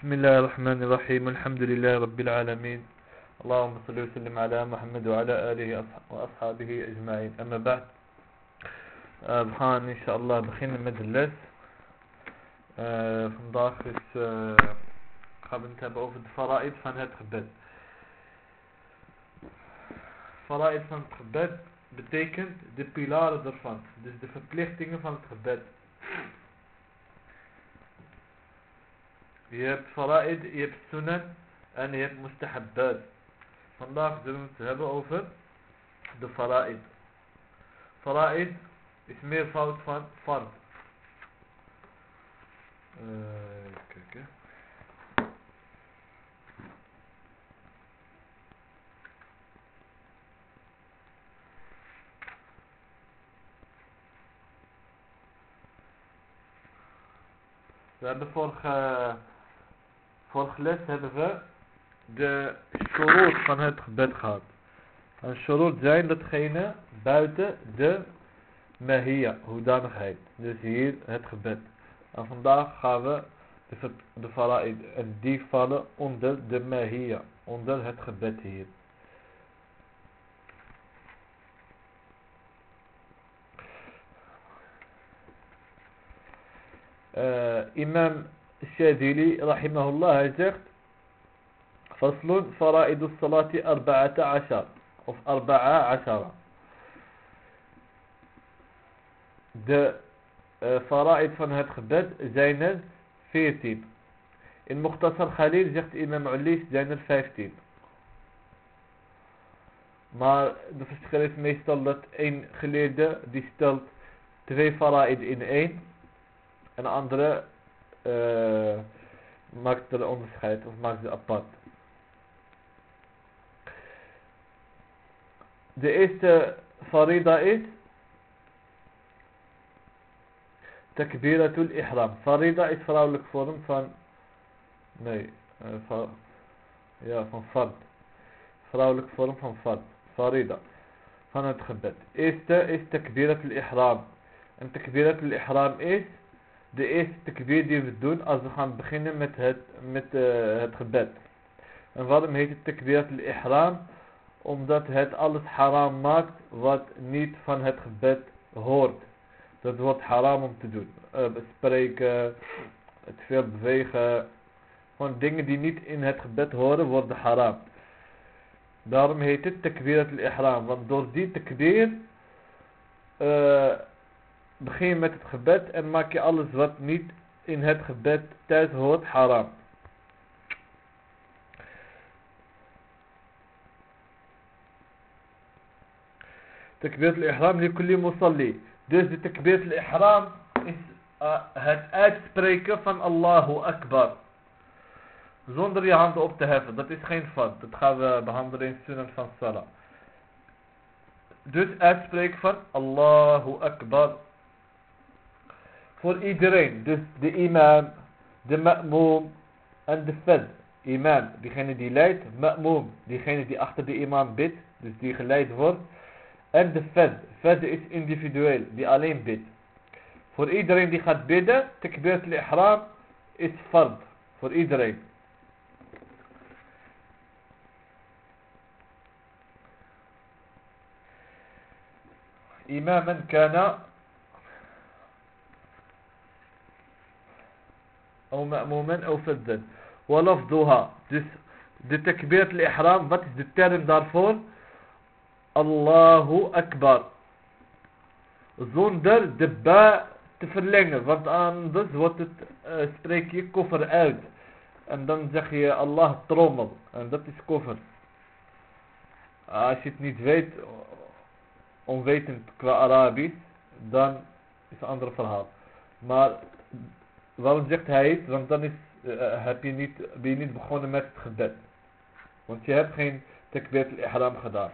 بسم الله الرحمن الرحيم الحمد لله رب العالمين. اللهم صل وسلم على محمد وعلى آله وأصحابه أجمعين. أما بعد بخان إن شاء الله بخينا مدلس فنضاخس آه، قبل نتابعوا في الفرائض فنتقبل فرائض van het gebed betekent de pilaren دي دي de verplichtingen. يب فرائد يب سنن أن يب مستحبات. فالله جلو نتهب أوفر دو فرائد. فرائد اسمير فاوت فان فرد. ذا آه، بفرخة Vorige les hebben we de shurut van het gebed gehad. En shurut zijn datgene buiten de mahia, hoedanigheid. Dus hier het gebed. En vandaag gaan we de, de fara'id. En die vallen onder de mahia, onder het gebed hier. Uh, imam الشاذلي رحمه الله الشيخ فصل فرائد الصلاة أربعة عشر. أو أربعة عشر. د آه، فرائد فنها تخبد زينل فيرتين المختصر خليل جخت إمام عليش زينل فيرتين ما دفشت خليل ما يستلت إن خليل دي ستلت فرائد إن إن. أن أندرة uh, maakt er onderscheid of maakt ze apart. De eerste farida is takbiratul ihram. Farida is vrouwelijk vorm van nee, uh, fa, ja, van fard. Vrouwelijk vorm van fard. Farida. Van het gebed. Eerste is takbiratul ihram. En takbiratul ihram is de eerste takbir die we doen als we gaan beginnen met het, met, uh, het gebed. En waarom heet het takbirat al-ihram? Omdat het alles haram maakt wat niet van het gebed hoort. Dat wordt haram om te doen. Uh, spreken, te veel bewegen. Gewoon dingen die niet in het gebed horen worden haram. Daarom heet het takbirat al-ihram. Want door die takbir... Uh, begin met het gebed en maak je alles wat niet in het gebed thuis hoort haram. Takbirat al-ihram li kulli musalli. Dus de takbirat al-ihram is uh, het uitspreken van Allahu Akbar. Zonder je handen op te heffen. Dat is geen fad. Dat gaan we behandelen in sunan van Salah. Dus uitspreken van Allahu Akbar voor iedereen. Dus de imam, de ma'moom en de fed. Imam, diegene die leidt. Ma'moom, diegene die achter de imam bidt. Dus die geleid wordt. En de fed. Fed is individueel, die alleen bidt. Voor iedereen die gaat bidden, takbirat al-ihram is fard. Voor iedereen. إماما كان أو مأموما أو فدا ولفظها dus de takbirat al-ihram wat is de term daarvoor Allahu Akbar zonder de ba te verlengen want anders wordt het uh, spreek je koffer uit en dan zeg je Allah trommel en dat is koffer als je het niet weet onwetend qua Arabisch dan is het een ander verhaal maar Waarom zegt hij het? Want dan is, uh, heb je niet, ben je niet begonnen met het gebed. Want je hebt geen takbir al-ihram gedaan.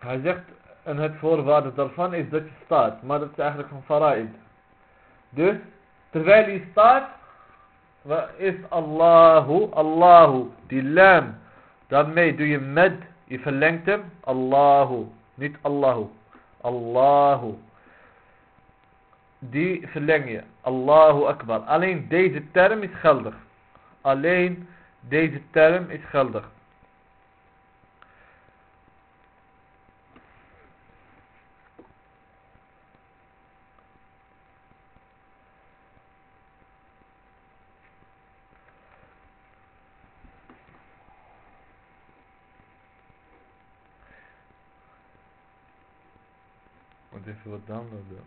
Hij zegt, en het voorwaarde daarvan is dat je staat. Maar dat is eigenlijk van fara'id. Dus, terwijl je staat, is Allahu, Allahu, die lam Daarmee doe je med Je verlengt hem. Allahu. Niet Allahu. Allahu. Die verleng je. Allahu Akbar. Alleen deze term is geldig. Alleen deze term is geldig. Wat downloaden.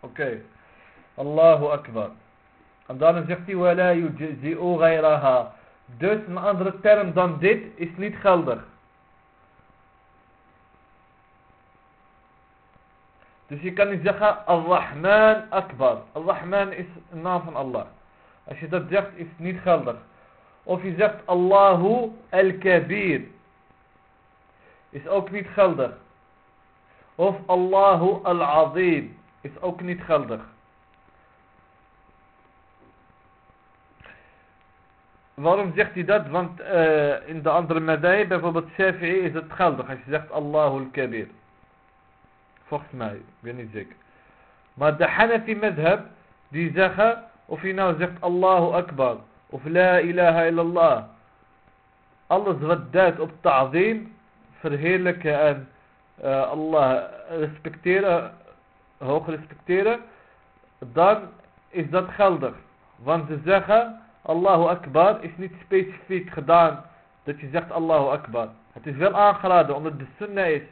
Oké. Allahu Akbar. En dan zegt hij, وَلَا يُجْزِئُ غَيْرَهَا Dus een andere term dan dit is niet geldig. Dus je kan niet zeggen Al-Rahman Akbar. Al-Rahman is een naam van Allah. Als je dat zegt is het niet geldig. Of je zegt Allahu Al-Kabir. Is ook niet geldig. Of Allahu Al-Azim. Is ook niet geldig. Waarom zegt hij dat? Want uh, in de andere madai, bijvoorbeeld Shafi'i, is het geldig. Als je zegt Allahu al-Kabir. Volgens mij, ik ben niet zeker. Maar de Hanafi madhab, die zeggen, of je nou zegt Allahu Akbar, of La ilaha illallah. Alles wat duidt op ta'zim, verheerlijken en uh, Allah respecteren, hoog respecteren, dan is dat geldig. Want ze zeggen... Allahu Akbar is niet specifiek gedaan dat je zegt Allahu Akbar. Het is wel aangeraden omdat de sunnah is.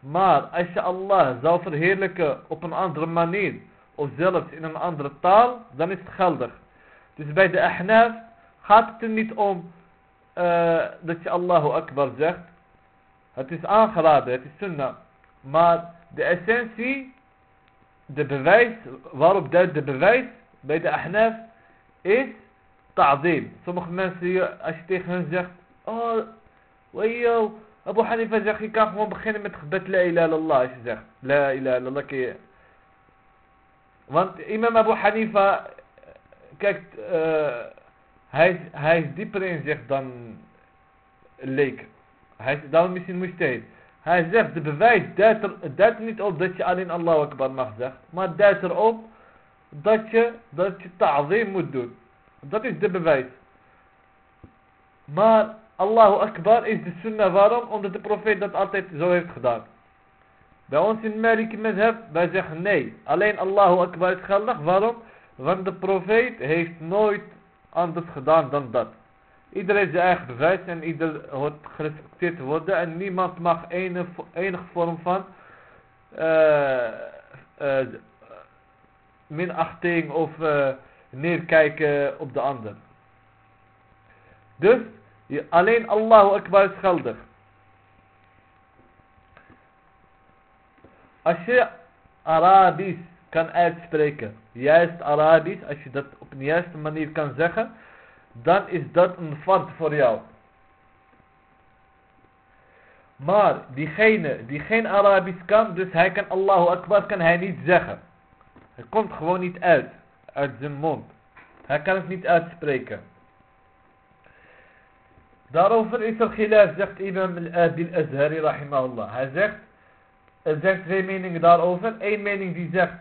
Maar als je Allah zou verheerlijken op een andere manier of zelfs in een andere taal, dan is het geldig. Dus bij de ahnaf gaat het er niet om uh, dat je Allahu Akbar zegt. Het is aangeraden, het is sunnah. Maar de essentie, de bewijs, waarop duidt de bewijs bij de ahnaf is ta'zim. Sommige mensen, als je tegen hen zegt, oh, wayo, Abu Hanifa zegt, je kan gewoon beginnen met gebed la ilaha illallah. Als je zegt, la ilaha illallah. Want imam Abu Hanifa, kijk, hij, hij is dieper in zich dan leek. Hij daarom misschien mujtahid. Hij zegt, de bewijs duidt er, niet op dat je alleen Allahu Akbar mag zeggen. Maar duidt erop dat je, dat je ta'zim moet doen. Dat is de bewijs. Maar Allahu Akbar is de sunnah. Waarom? Omdat de profeet dat altijd zo heeft gedaan. Bij ons in Maliki Madhab, wij zeggen nee. Alleen Allahu Akbar is geldig. Waarom? Want de profeet heeft nooit anders gedaan dan dat. Iedereen heeft zijn eigen bewijs en ieder hoort gerespecteerd te worden. En niemand mag enige, vorm van uh, uh, minachting of... Uh, neerkijken op de ander. Dus, alleen Allahu Akbar is geldig. Als je Arabisch kan uitspreken, juist Arabisch, als je dat op een juiste manier kan zeggen, dan is dat een fard voor jou. Maar diegene die geen Arabisch kan, dus hij kan Allahu Akbar, kan hij niet zeggen. Hij komt gewoon niet uit uit zijn mond. Hij kan het niet uitspreken. Daarover is er gilaf, zegt Imam al-Adil Azhari rahimahullah. Hij zegt, er zijn twee meningen daarover. Eén mening die zegt,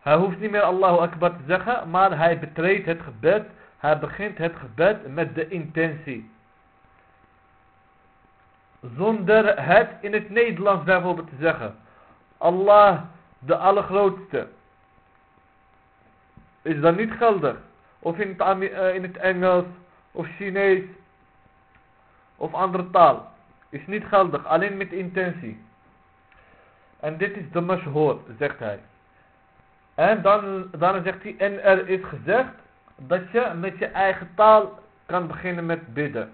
hij hoeft niet meer Allahu Akbar te zeggen, maar hij betreedt het gebed. Hij begint het gebed met de intentie. Zonder het in het Nederlands bijvoorbeeld te zeggen. Allah de Allergrootste is dan niet geldig. Of in het, uh, in het Engels, of Chinees, of andere taal. Is niet geldig, alleen met intentie. En dit is de mashhoor, zegt hij. En dan, dan zegt hij, en er is gezegd dat je met je eigen taal kan beginnen met bidden.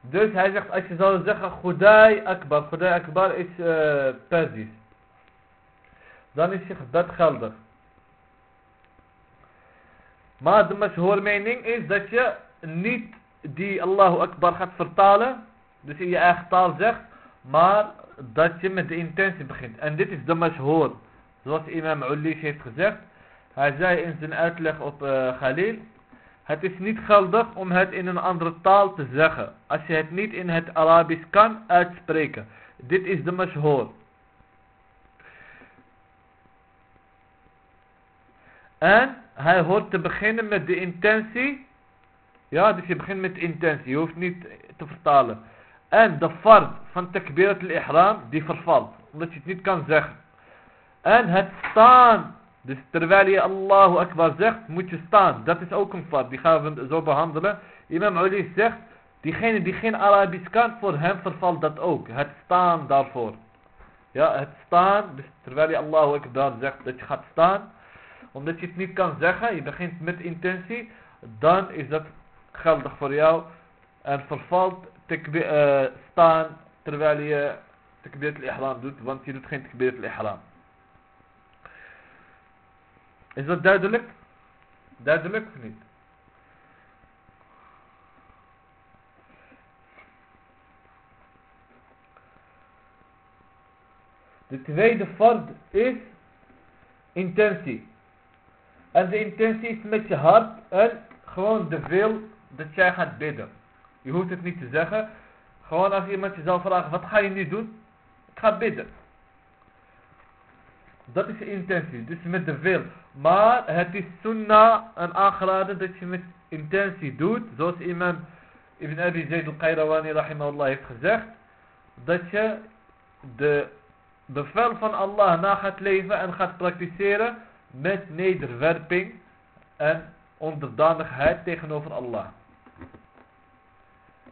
Dus hij zegt, als je zou zeggen, Khudai Akbar. Khudai Akbar is uh, Persisch. dan is je gebed geldig. Maar de mashoor mening is dat je niet die Allahu Akbar gaat vertalen, dus in je eigen taal zegt, maar dat je met de intentie begint. En dit is de mashoor, zoals imam Ulish heeft gezegd. Hij zei in zijn uitleg op uh, Khalil, het is niet geldig om het in een andere taal te zeggen, als je het niet in het Arabisch kan uitspreken. Dit is de mashoor. En hij hoort te beginnen met de intentie. Ja, dus je begint met intentie. Je hoeft niet te vertalen. En de fard van takbirat al-ihram, die vervalt. Omdat je het niet kan zeggen. En het staan. Dus terwijl je Allahu Akbar zegt, moet je staan. Dat is ook een fard. Die gaan we zo behandelen. Imam Ali zegt, diegene die geen Arabisch kan, voor hem vervalt dat ook. Het staan daarvoor. Ja, het staan. Dus terwijl je Allahu Akbar zegt dat je gaat staan omdat je het niet kan zeggen, je begint met intentie, dan is dat geldig voor jou en vervalt uh, staan terwijl je takbir al-ihram doet, want je doet geen takbir al-ihram. Is dat duidelijk? Duidelijk of niet? De tweede fard is intentie. En de intentie is met je hart en gewoon de wil dat jij gaat bidden. Je hoeft het niet te zeggen. Gewoon als iemand je zou vragen, wat ga je nu doen? Ik ga bidden. Dat is de intentie, dus met de wil. Maar het is sunnah en aangeraden dat je met intentie doet. Zoals imam Ibn Abi Zayd al-Qayrawani rahimahullah heeft gezegd. Dat je de bevel van Allah na gaat leven en gaat praktiseren met nederwerping en onderdanigheid tegenover Allah.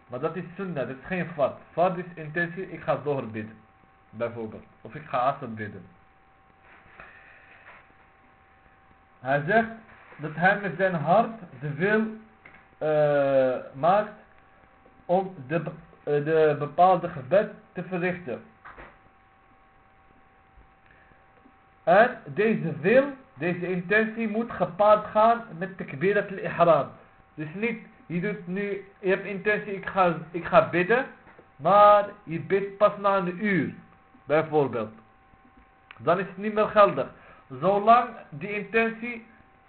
Maar dat is sunnah, dat is geen fard. Fard is intentie, ik ga doorbidden. Bijvoorbeeld. Of ik ga asad bidden. Hij zegt dat hij met zijn hart de wil uh, maakt om de, uh, de bepaalde gebed te verrichten. En deze wil deze intentie moet gepaard gaan met takbirat al-ihram. Dus niet, je doet nu, je hebt intentie, ik ga, ik ga bidden. Maar je bidt pas na een uur. Bijvoorbeeld. Dan is het niet meer geldig. Zolang die intentie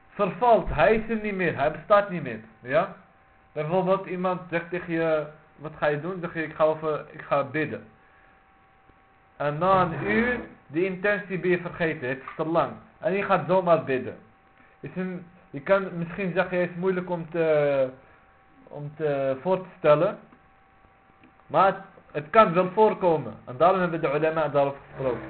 vervalt. Hij is er niet meer. Hij bestaat niet meer. Ja? Bijvoorbeeld iemand zegt tegen je, wat ga je doen? Zeg je, ik ga, ik ga bidden. En na een uur, die intentie ben je vergeten. Het is te lang. En je gaat zomaar bidden. Je kan misschien zeggen, het is moeilijk om te, om te voor te stellen. Maar het, kan wel voorkomen. En daarom hebben de ulama daarop gesproken.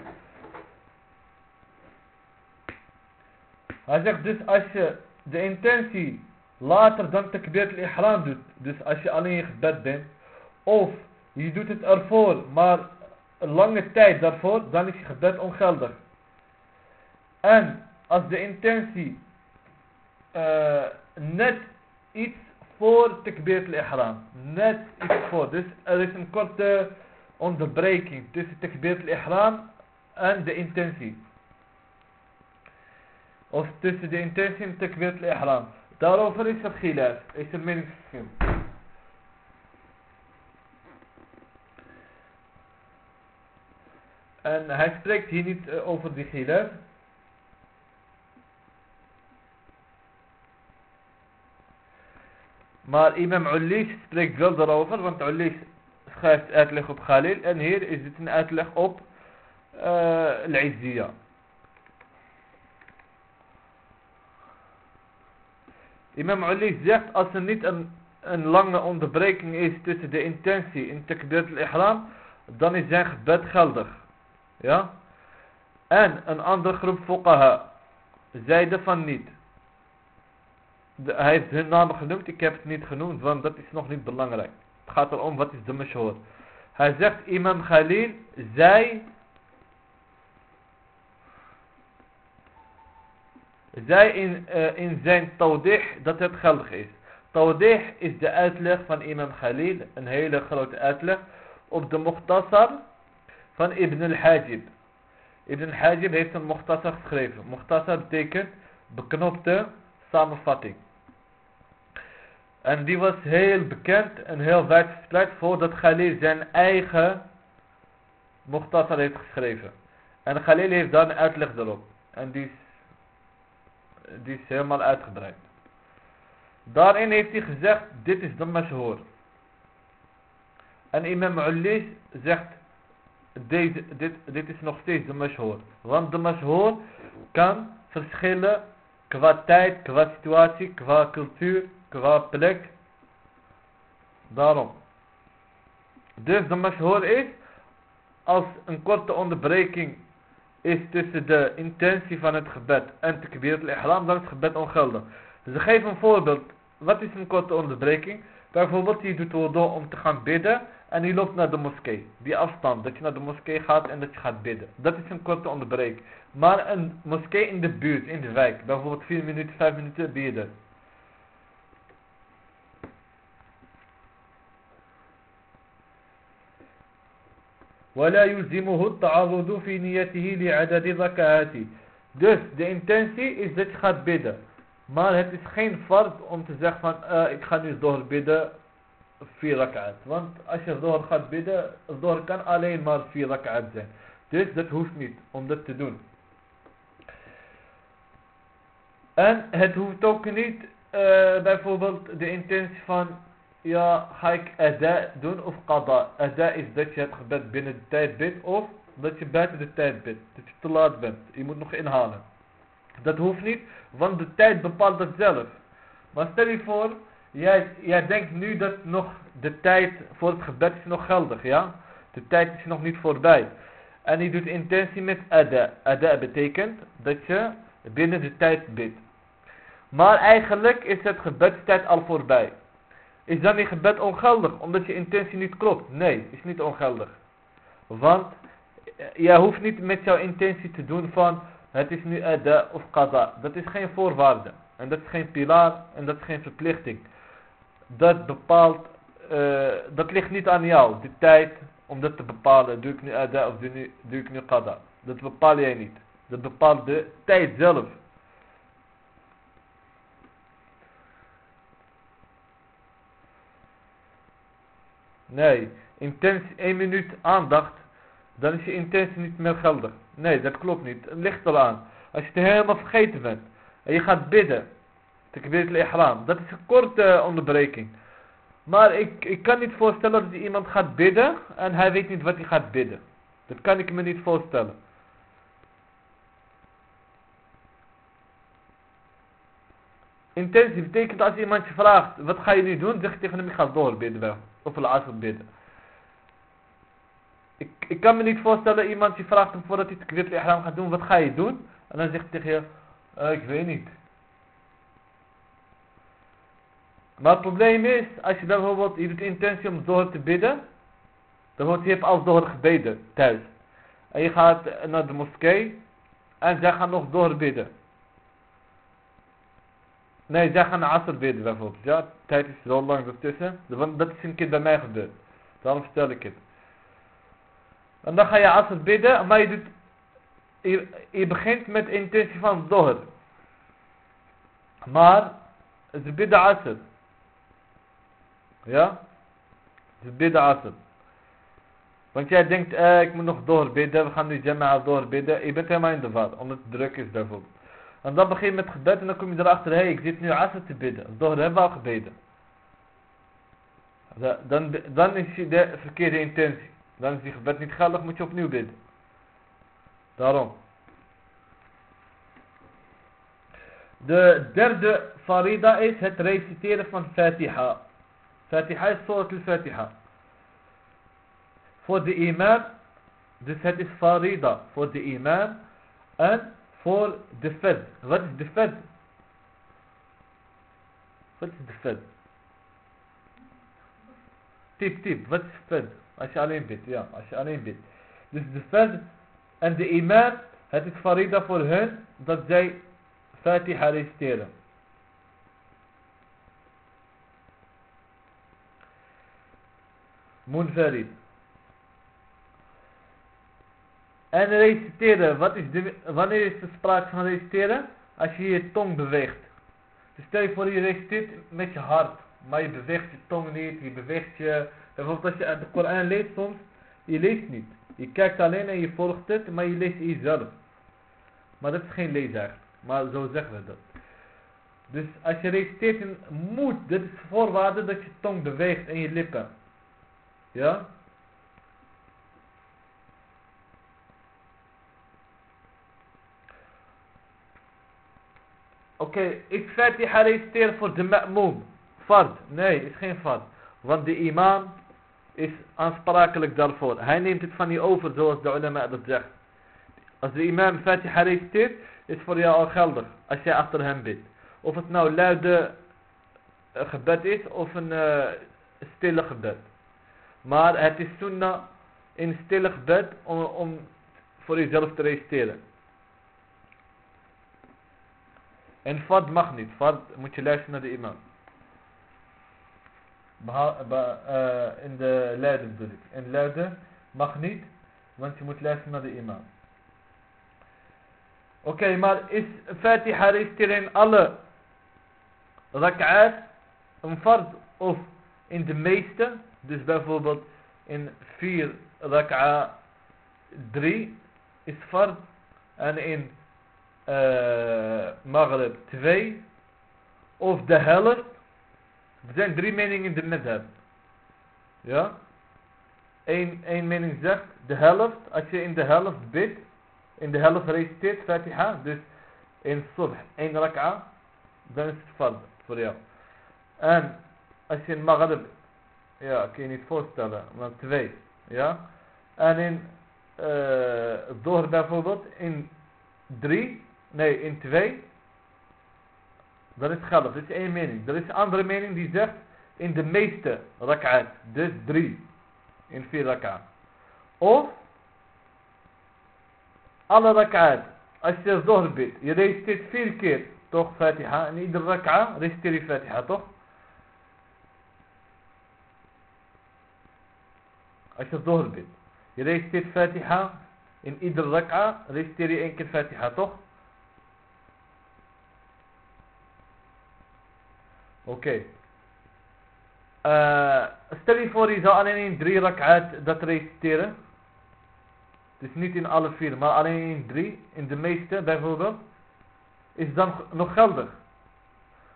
Hij zegt dus als je de intentie later dan takbir al-ihram doet. Dus als je alleen in gebed bent. Of je doet het ervoor, maar een lange tijd daarvoor, dan is je gebed ongeldig. En als de intentie uh, net iets voor takbir al-ihram. Net iets voor. Dus er is een korte onderbreking tussen takbir al-ihram en de intentie. Of tussen de intentie en takbir al-ihram. Daarover is er gilaf. Is er meningsverschil. En hij spreekt hier niet uh, over die gilaf. Maar imam Ulis spreekt wel daarover, want Ulis schrijft uitleg op Khalil. En hier is het een uitleg op uh, Al-Izziyah. Imam Ulis zegt, als er niet een, een lange onderbreking is tussen de intentie in takbir al-ihram, dan is zijn gebed geldig. Ja? En een andere groep fuqaha zeiden van niet hij heeft hun namen genoemd, ik heb het niet genoemd, want dat is nog niet belangrijk. Het gaat erom, wat is de mashhoor. Hij zegt, imam Khalil zei, zei in, uh, in zijn tawdih dat het geldig is. Tawdih is de uitleg van imam Khalil, een hele grote uitleg, op de Muqtasar van Ibn al-Hajib. Ibn Hajib heeft een Mukhtasar geschreven. Mukhtasar betekent beknopte samenvatting. En die was heel bekend en heel wijdverspreid voordat Khalil zijn eigen Mukhtasar heeft geschreven. En Khalil heeft dan een uitleg erop. En die is, is helemaal uitgebreid. Daarin heeft hij gezegd, dit is de mashhoor. En imam Ulis zegt, deze, dit, dit is nog steeds de mashhoor. Want de mashhoor kan verschillen qua tijd, qua situatie, qua cultuur, qua plek. Daarom. Dus de mashhoor is, als een korte onderbreking is tussen de intentie van het gebed en takbir al-ihram, dan is het gebed ongeldig. Dus ik geef een voorbeeld. Wat is een korte onderbreking? Bijvoorbeeld, je doet wudu om te gaan bidden en je loopt naar de moskee. Die afstand, dat je naar de moskee gaat en dat je gaat bidden. Dat is een korte onderbreking. Maar een moskee in de buurt, in de wijk, bijvoorbeeld 4 minuten, 5 minuten bidden. ولا يلزمه التعرض في نيته لعدد ركعات dus de intentie is dat je gaat bidden maar het is geen fard om te zeggen van uh, ik ga nu door bidden vier rak'at want als je door gaat bidden door kan alleen maar vier rak'at zijn dus dat hoeft niet om dat te doen en het hoeft ook niet uh, bijvoorbeeld de intentie van ja, ga ik ada doen of qada. Ada is dat je het gebed binnen de tijd bidt of dat je buiten de tijd bidt. Dat je te laat bent. Je moet nog inhalen. Dat hoeft niet, want de tijd bepaalt dat zelf. Maar stel je voor, jij, jij denkt nu dat nog de tijd voor het gebed is nog geldig, ja? De tijd is nog niet voorbij. En je doet intentie met ada. Ada betekent dat je binnen de tijd bidt. Maar eigenlijk is het gebedstijd al voorbij. Is dan je gebed ongeldig omdat je intentie niet klopt? Nee, is niet ongeldig. Want eh, je hoeft niet met jouw intentie te doen van het is nu ada of qada. Dat is geen voorwaarde. En dat is geen pilaar en dat is geen verplichting. Dat bepaalt, uh, dat ligt niet aan jou. De tijd om dat te bepalen. Doe ik nu ada of doe, nu, doe ik nu qada. Dat bepaal jij niet. Dat bepaalt de tijd zelf. Nee, intentie, één minuut aandacht, dan is je intentie niet meer geldig. Nee, dat klopt niet. Ligt al aan. Als je het helemaal vergeten bent en je gaat bidden, takbir al-ihram, dat is een korte onderbreking. Maar ik, ik kan niet voorstellen dat iemand gaat bidden en hij weet niet wat hij gaat bidden. Dat kan ik me niet voorstellen. Intentie betekent als iemand je vraagt, wat ga je nu doen? Zeg je tegen hem, ik ga doorbidden wel. Of al-asr bidden. Ik, ik kan me niet voorstellen, iemand die vraagt hem voordat hij het kwit ihram gaat doen, wat ga je doen? En dan zegt hij tegen je, uh, ik weet niet. Maar het probleem is, als je bijvoorbeeld, je doet intentie om door te bidden, dan wordt je hebt als door gebeden thuis. En je gaat naar de moskee en zij gaan nog doorbidden. Nee, zij gaan Asr bidden bijvoorbeeld. Ja, tijd is zo lang ertussen. Dat is een keer bij mij gebeurd. Daarom vertel ik het. En dan ga je Asr bidden, maar je, je, begint met intentie van Zohr. Maar, ze bidden Asr. Ja? Ze bidden Asr. Want jij denkt, eh, ik moet nog doorbidden, we gaan nu Jama'a doorbidden. Je bent helemaal in de war, omdat het druk is bijvoorbeeld. En dan begin je met gebed en dan kom je erachter, hé, hey, ik zit nu asr te bidden. Door hebben al gebeden. Dan, dan is de verkeerde intentie. Dan is die gebed niet geldig, moet je opnieuw bidden. Daarom. De derde farida is het reciteren van Fatiha. Fatiha is Surat al-Fatiha. Voor de imam, dus het is farida voor de imam. En voor de fed. Wat is de fed? Wat is de fed? Tip, tip. Wat is fed? Als je alleen bidt, ja. Als je alleen bidt. Dus de fed en de imam, het is farida voor hen dat zij Fatiha reciteren. Munfarid. En reciteren, wat is de, wanneer is er sprake van reciteren? Als je je tong beweegt. Dus stel je voor je reciteert met je hart, maar je beweegt je tong niet, je beweegt je... Bijvoorbeeld als je de Koran leest soms, je leest niet. Je kijkt alleen en je volgt het, maar je leest jezelf. Maar dat is geen lezen Maar zo zeggen we dat. Dus als je reciteert moet, dit is voorwaarde dat je tong beweegt en je lippen. Ja? Oké, okay, ik Fatiha reciteer voor de ma'moom. Fard. Nee, is geen fard. Want de imam is aansprakelijk daarvoor. Hij neemt het van je over zoals de ulama dat zegt. Als de imam Fatiha reciteert, is voor jou al geldig. Als jij achter hem bidt. Of het nou luide eh, gebed is of een uh, stille gebed. Maar het is sunnah in stille gebed om, om voor jezelf te reciteren. En fad mag niet. Fad moet je luisteren naar de imam. uh, in de luide bedoel ik. In luide mag niet, want je moet luisteren naar de imam. Oké, maar is Fatiha reciteren in alle rak'at een fard of in de meeste? Dus bijvoorbeeld in 4 rak'a 3 is fard en in uh, Maghrib 2 of de helft. Er zijn drie meningen in de madhab. Ja? Eén, één mening zegt de helft, als je in de helft bidt, in de helft reciteert Fatiha, dus in subh, één rak'a, dan is het fard voor jou. En als je in Maghrib, ja, kun je niet voorstellen, maar twee, ja. En in uh, bijvoorbeeld, in drie, Nee, in twee. Dat is gelf. Dat is één mening. Er is een andere mening die zegt in de meeste rak'at. Dus drie. In vier rak'at. Of alle rak'at. Als je zohr bidt. Je reciteert vier keer. Toch fatiha. In ieder rak'a reciteer je fatiha. Toch? Als je zohr bidt. Je reciteert fatiha. In ieder rak'a reciteer je één keer fatiha. Toch? Oké. Uh, stel je voor je zou alleen in drie rak'at dat reciteren. Dus niet in alle vier, maar alleen in drie. In de meeste bijvoorbeeld. Is dan nog geldig.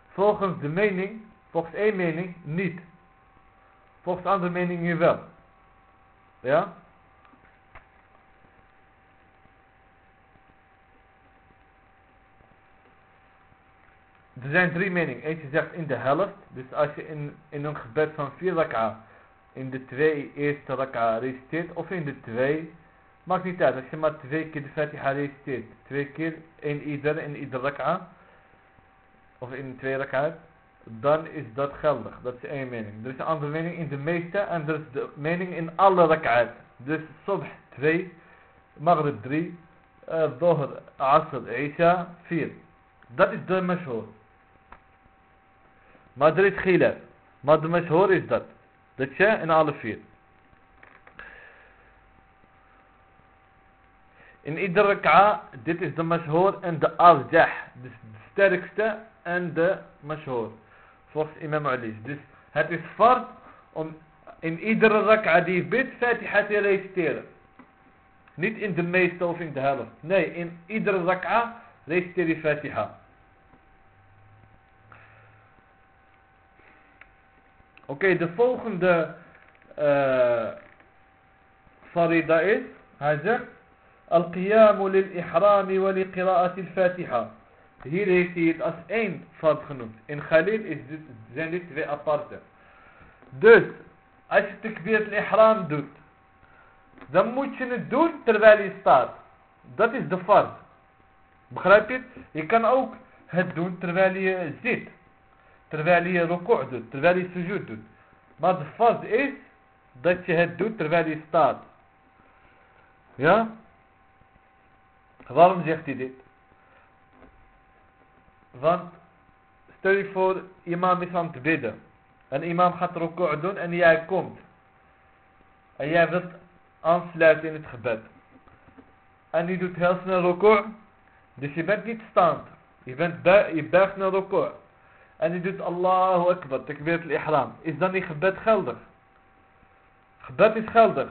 Volgens de mening, volgens één mening, niet. Volgens andere meningen wel. Ja? Er zijn drie meningen. Eentje zegt in de helft. Dus als je in, in een gebed van vier rak'a in de twee eerste rak'a reciteert. Of in de twee. Maakt niet uit. Als je maar twee keer de Fatiha reciteert. Twee keer in ieder, in ieder rak'a. Of in twee rak'a. Dan is dat geldig. Dat is één mening. Er is een andere mening in de meeste. En er is de mening in alle rak'a's. Dus subh 2. Maghrib 3. Uh, Dohr, Asr, Isha 4. Dat is de mashhoor. Maar er is khilaf. Maar de mashhoor is dat. Dat je in alle vier. In iedere rak'a, dit is de mashhoor en de arjah. Dus de sterkste en de mashhoor. Volgens imam Ali. Dus het is fard om in iedere rak'a die je bidt, fatiha te reciteren. Niet in de meeste of in de helft. Nee, in iedere rak'a reciteer je fatiha. Oké, de volgende uh, farida is, hij zegt, Al-qiyamu lil-ihrami wa li-qira'ati al-fatiha. Hier heeft hij het als één fard genoemd. In Khalil is dit, zijn dit twee aparte. Dus, als je takbir al-ihram doet, dan moet je het doen terwijl je staat. Dat is de fard. Begrijp je? Je kan ook het doen terwijl je zit. Terwijl je ruku' doet, terwijl je sujud doet. Maar de fard is dat je het doet terwijl je staat. Ja? Waarom zegt hij dit? Want stel je voor, imam is aan het bidden. En imam gaat ruku' doen en jij komt. En jij wilt aansluiten in het gebed. En die doet heel snel record. Dus je bent niet staand. Je, bent je buigt naar record. En die doet Allahu Akbar, takbir al-ihram. Is dan die gebed geldig? Gebed is geldig.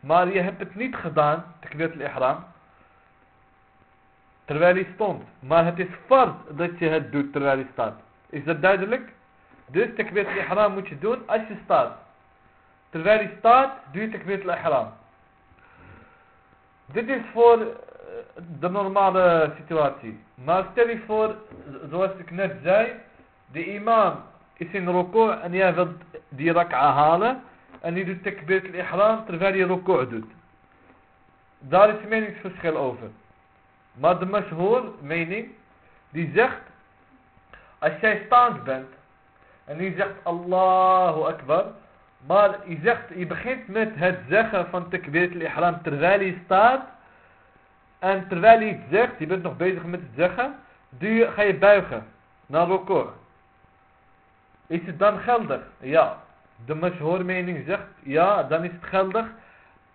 Maar je hebt het niet gedaan, takbir al-ihram. Terwijl hij stond. Maar het is fard dat je het doet terwijl hij staat. Is dat duidelijk? Dus takbir al-ihram moet je doen als je staat. Terwijl hij staat, doe je takbir al-ihram. Dit is voor eh, de normale situatie. Maar stel je voor, zoals ik net zei, de imam is in ruku' en jij wilt die rak'a halen. En die doet takbir al-ihram terwijl hij ruku' doet. Daar is meningsverschil over. Maar de mashhoor mening, die zegt, als jij staand bent, en die zegt Allahu Akbar, maar je, zegt, je begint met het zeggen van takbir al-ihram terwijl je staat, en terwijl je iets zegt, je bent nog bezig met het zeggen, je, ga je buigen naar record. Is het dan geldig? Ja. De mashhoor mening zegt, ja, dan is het geldig.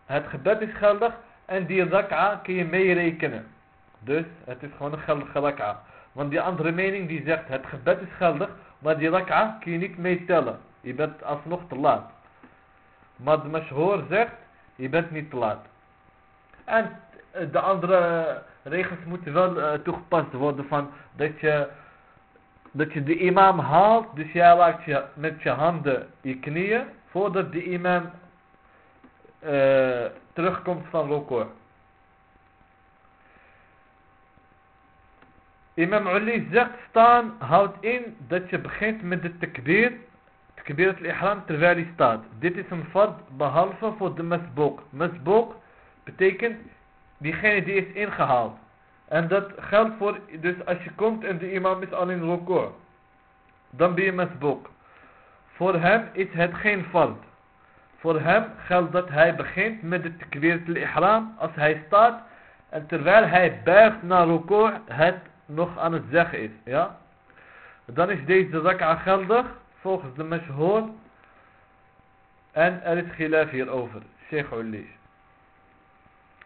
Het gebed is geldig en die rak'a kun je meerekenen. Dus het is gewoon een geldige rak'a. Want die andere mening die zegt, het gebed is geldig, maar die rak'a kun je niet meetellen. Je bent alsnog te laat. Maar de mashhoor zegt, je bent niet te laat. En de andere regels moeten wel uh, toegepast worden van dat je, dat je de imam haalt, dus jij laat je met je handen je knieën voordat de imam uh, terugkomt van rukor. Imam Ali zegt staan houdt in dat je begint met de takbir, takbir al-ihram terwijl je staat. Dit is een fad behalve voor de masbook. Masbook betekent diegene die is ingehaald. En dat geldt voor, dus als je komt en de imam is al in record. Dan ben je masboek. Voor hem is het geen fard. Voor hem geldt dat hij begint met de takbir al-ihram als hij staat. En terwijl hij buigt naar record het nog aan het zeggen is. Ja? Dan is deze rak'a geldig volgens de mashhoor. En er is gilaf hierover. Sheikh Ulish.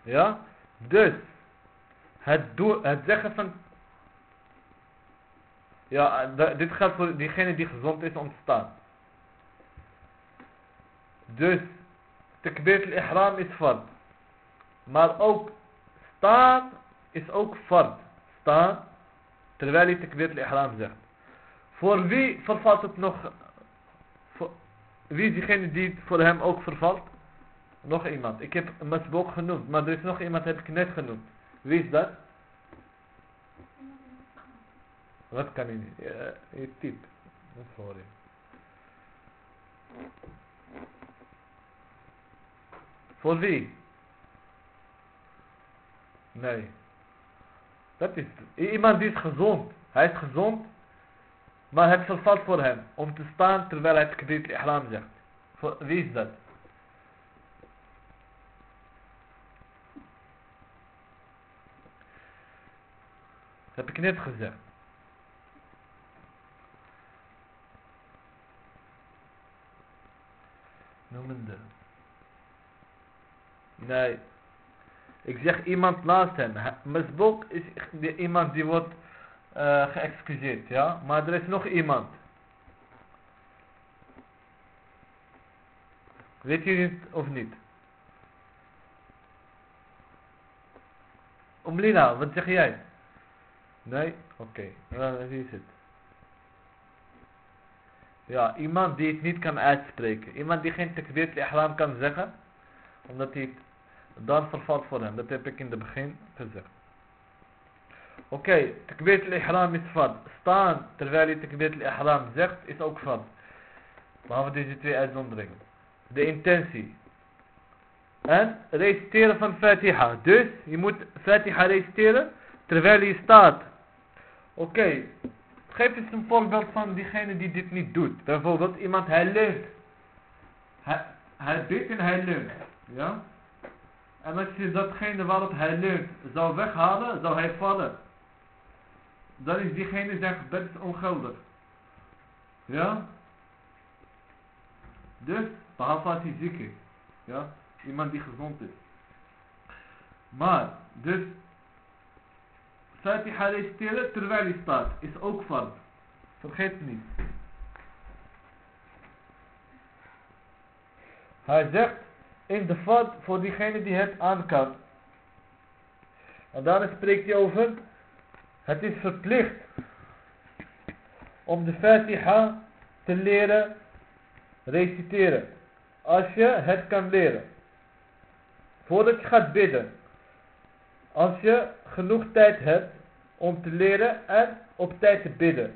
Ja? Dus, het, het zeggen van... Ja, dit geldt voor diegene die gezond is om te staan. Dus, takbir al-ihram is fard. Maar ook staan is ook fard. Staan, terwijl je takbir al-ihram zegt. Voor wie vervalt het nog... Voor, wie is diegene die het voor hem ook vervalt? Nog iemand. Ik heb Masbok genoemd, maar er is nog iemand heb ik net genoemd. Wie is dat? Wat kan je niet? Je, hoor je. Voor wie? Nee. Dat is iemand die is gezond. Hij is gezond. Maar het vervalt voor hem om te staan terwijl hij het kabit ihram zegt. Voor, wie is dat? Dat heb ik net gezegd. Noemende. Nee. Ik zeg iemand naast hem. Misbok is iemand die wordt uh, geëxcuseerd, ja. Maar er is nog iemand. Weet jullie het of niet? Omlina, wat zeg jij? Nee? Oké. Okay. is het? Ja, iemand die het niet kan uitspreken. Iemand die geen takbir ihram kan zeggen. Omdat hij dan vervalt voor hem. Dat heb ik in het begin gezegd. Oké, okay, takbir ihram is fad. Staan terwijl je takbir ihram zegt is ook fad. Behalve deze twee uitzonderingen. De intentie. En reciteren van Fatiha. Dus je moet Fatiha reciteren terwijl je staat. Oké, geef eens een voorbeeld van diegene die dit niet doet. Bijvoorbeeld iemand, hij leunt. Hij, hij en hij leunt. Ja? En als je datgene waarop hij leunt zou weghalen, zou hij vallen. Dan is diegene zijn gebed ongeldig. Ja? Dus, behalve als hij ziek is. Ja? Iemand die gezond is. Maar, Dus Fatiha reciteren terwijl hij staat is ook fard. Vergeet het niet. Hij zegt in de fard voor diegene die het aan kan. En daarna spreekt hij over het is verplicht om de Fatiha te leren reciteren. Als je het kan leren. Voordat je gaat bidden. Als je genoeg tijd hebt om te leren en op tijd te bidden.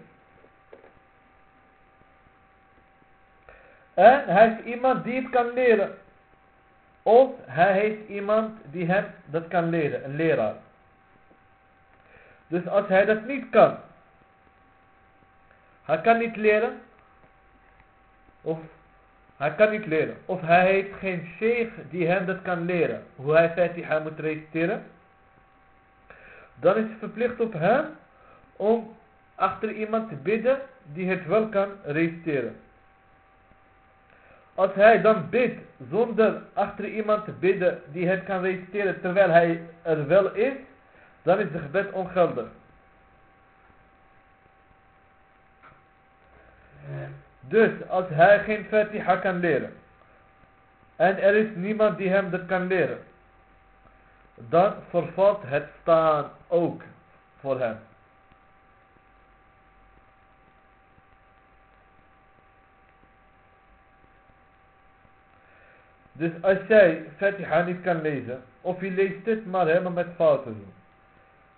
En hij is iemand die het kan leren. Of hij heeft iemand die hem dat kan leren, een leraar. Dus als hij dat niet kan, hij kan niet leren, of hij kan niet leren, of hij heeft geen sheikh die hem dat kan leren, hoe hij Fatiha moet reciteren, dan is het verplicht op hem om achter iemand te bidden die het wel kan reciteren. Als hij dan bidt zonder achter iemand te bidden die het kan reciteren terwijl hij er wel is, dan is de gebed ongeldig. Dus als hij geen Fatiha kan leren en er is niemand die hem dat kan leren, dan vervalt het staan ook voor hem. Dus als jij Fatiha niet kan lezen, of je leest het maar helemaal met fouten doen.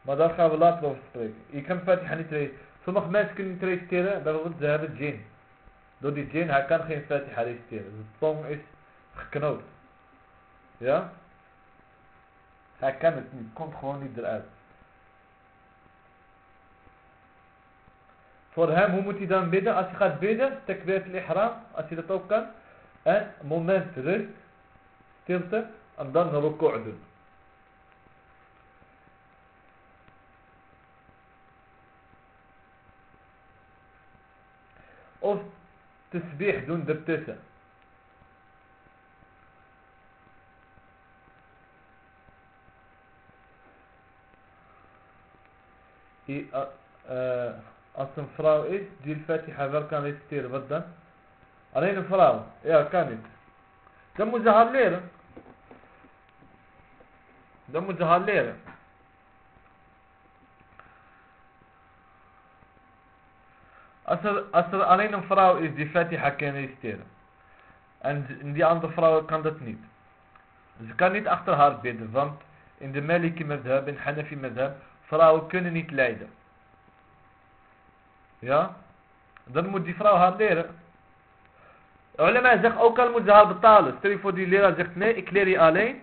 Maar daar gaan we later over spreken. Je kan Fatiha niet lezen. Sommige mensen kunnen niet reciteren, bijvoorbeeld ze hebben jinn. Door die jinn, hij kan geen Fatiha reciteren. De tong is geknoopt. Ja? Hij kan het niet, komt gewoon niet eruit. Voor hem, hoe moet hij dan bidden? Als hij gaat bidden, takbir al-ihram, als hij dat ook kan. En moment rust, stilte, en dan ruku' doen. Of tesbih doen ertussen. Uh, als een vrouw is die de Fatiha wel kan reciteren, wat dan? Alleen een vrouw. Ja, kan niet. Dan moet ze haar leren. Dan moet ze haar leren. Als er, als er alleen een vrouw is die Fatiha kan reciteren. En die vrouwen kunnen niet lijden. Ja? Dan moet die vrouw haar leren. Ulema zegt ook al moet ze haar betalen. Stel je voor die leraar zegt nee, ik leer je alleen.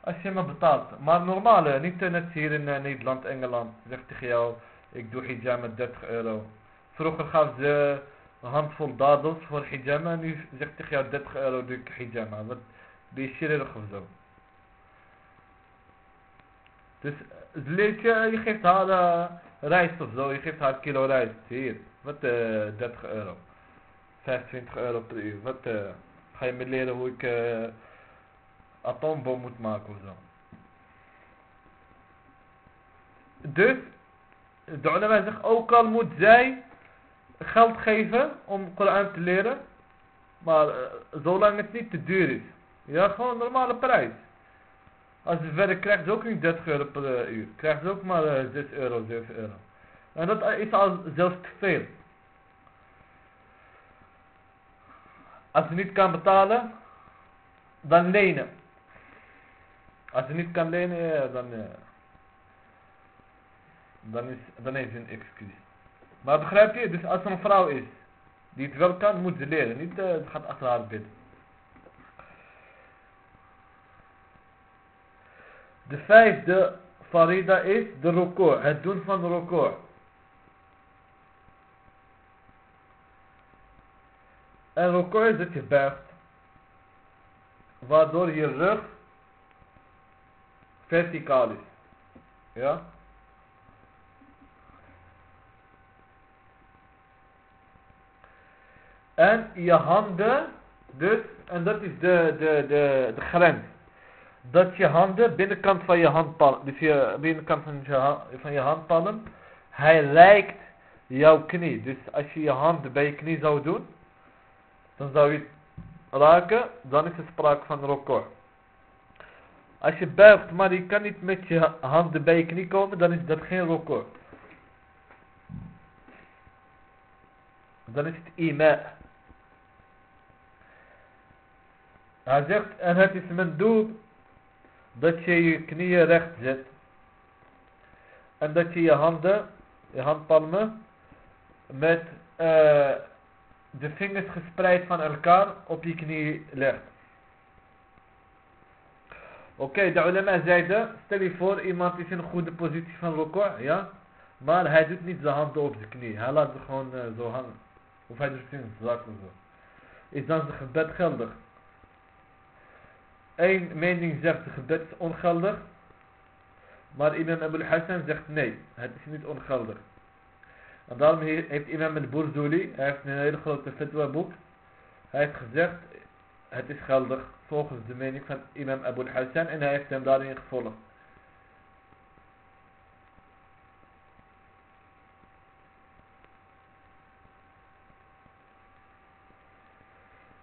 Als je me betaalt. Maar normaal, niet net hier in uh, Nederland, Engeland. Zegt tegen jou, ik doe hijab met 30 euro. Vroeger gaf ze een handvol dadels voor hijama. En nu zegt tegen jou 30 euro doe ik hijama. Wat ben je chirurg of zo. Dus leert je, je geeft haar uh, rijst of zo. Je geeft haar kilo rijst. Hier. Wat uh, 30 euro. 25 euro per uur. Wat ga je me leren hoe ik uh, moet maken of zo. Dus, de ulama zegt ook al moet zij geld geven om Koran te leren. Maar zolang het niet te duur is. Ja, gewoon een normale prijs. Als ze verder krijgt ze ook niet 30 euro per uur. Krijgt ze ook maar uh, 6 euro, 7 euro. En dat is al zelfs te veel. Als ze niet kan betalen, dan lenen. Als ze niet kan lenen, dan, uh, dan, is, dan heeft een excuus. Maar begrijp je? Dus als er een vrouw is die het wel kan, moet ze leren. Niet uh, gaat achter haar bidden. De vijfde farida is de record. Het doen van de record. En record is dat je buigt. Waardoor je rug verticaal is. Ja? En je handen, dus, en dat is de, de, de, de grens. Dat je handen, binnenkant van je handpalm, dus je binnenkant van je, van je handpalm, hij lijkt jouw knie. Dus als je je handen bij je knie zou doen, dan zou je het raken, dan is er sprake van record. Als je buigt, maar je kan niet met je handen bij je knie komen, dan is dat geen record. Dan is het ima. Hij zegt, en het is mijn doel dat je je knieën recht zet. En dat je je handen, je handpalmen, met eh, de vingers gespreid van elkaar op je knie legt. Oké, de ulama zeiden, stel je voor iemand is in een goede positie van record, ja. Maar hij doet niet zijn handen op zijn knie. Hij laat ze gewoon eh, zo hangen. Of hij doet zijn zak of zo. Is dan zijn gebed geldig? Eén mening zegt het gebed is ongeldig. Maar imam Abu Hassan zegt nee, het is niet ongeldig. En daarom he- heeft imam al-Burzuli, hij heeft een hele grote fatwa boek. Hij heeft gezegd, het is geldig volgens de mening van imam Abu Hassan en hij heeft hem daarin gevolgd.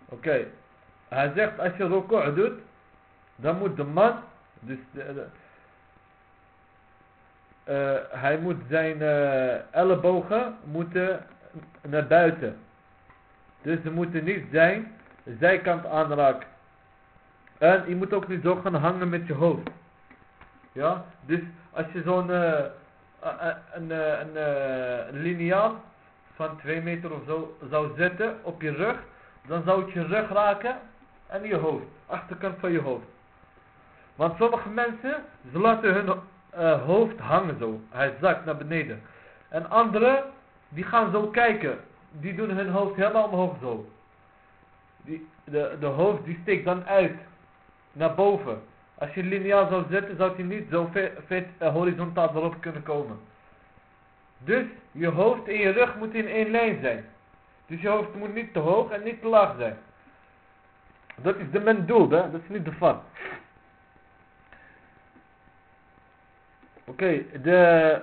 Oké, hij zegt als je record doet, dan moet de man, dus de, eh, hij moet zijn eh, ellebogen moeten naar buiten. Dus ze moeten niet zijn zijkant aanraken. En je moet ook niet zo gaan hangen met je hoofd. Ja, dus als je zo'n eh, een, een, liniaal van 2 meter of zo zou zetten op je rug, dan zou het je rug raken en je hoofd, achterkant van je hoofd. Want sommige mensen, laten hun eh, hoofd hangen zo, hij zakt naar beneden. En anderen, die gaan zo kijken, die doen hun hoofd helemaal omhoog zo. Die, de, de hoofd die steekt dan uit, naar boven. Als je lineaal zou zetten, zou hij niet zo vet, eh, horizontaal erop kunnen komen. Dus je hoofd en je rug moeten in één lijn zijn. Dus je hoofd moet niet te hoog en niet te laag zijn. Dat is de mendoel, hè? dat is niet de van. Oké, de,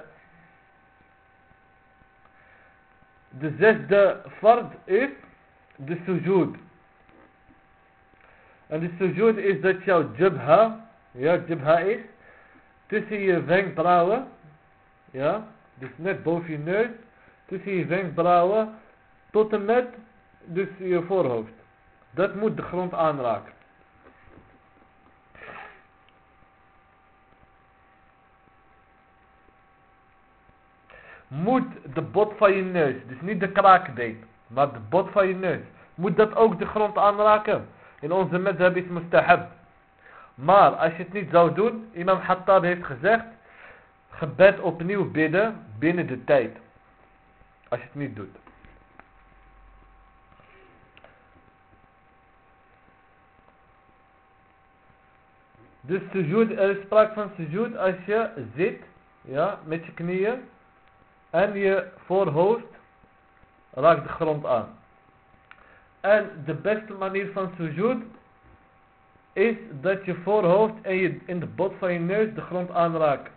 de zesde fard is de sujud. En de sujud is dat jouw jabha, ja, jabha is, tussen je wenkbrauwen, ja, dus net boven je neus, tussen je wenkbrauwen, tot en met, dus je voorhoofd. Dat moet de grond aanraken. Moet de bot van je neus, dus niet de kraakbeen, maar de bot van je neus, moet dat ook de grond aanraken? In onze madhab is mustahab. Maar als je het niet zou doen, imam Hattab heeft gezegd, gebed opnieuw bidden binnen de tijd. Als je het niet doet. Dus sujud, er is sprake van sujud als je zit, ja, met je knieën en je voorhoofd raakt de grond aan. En de beste manier van sujud is dat je voorhoofd en je in de bot van je neus de grond aanraken.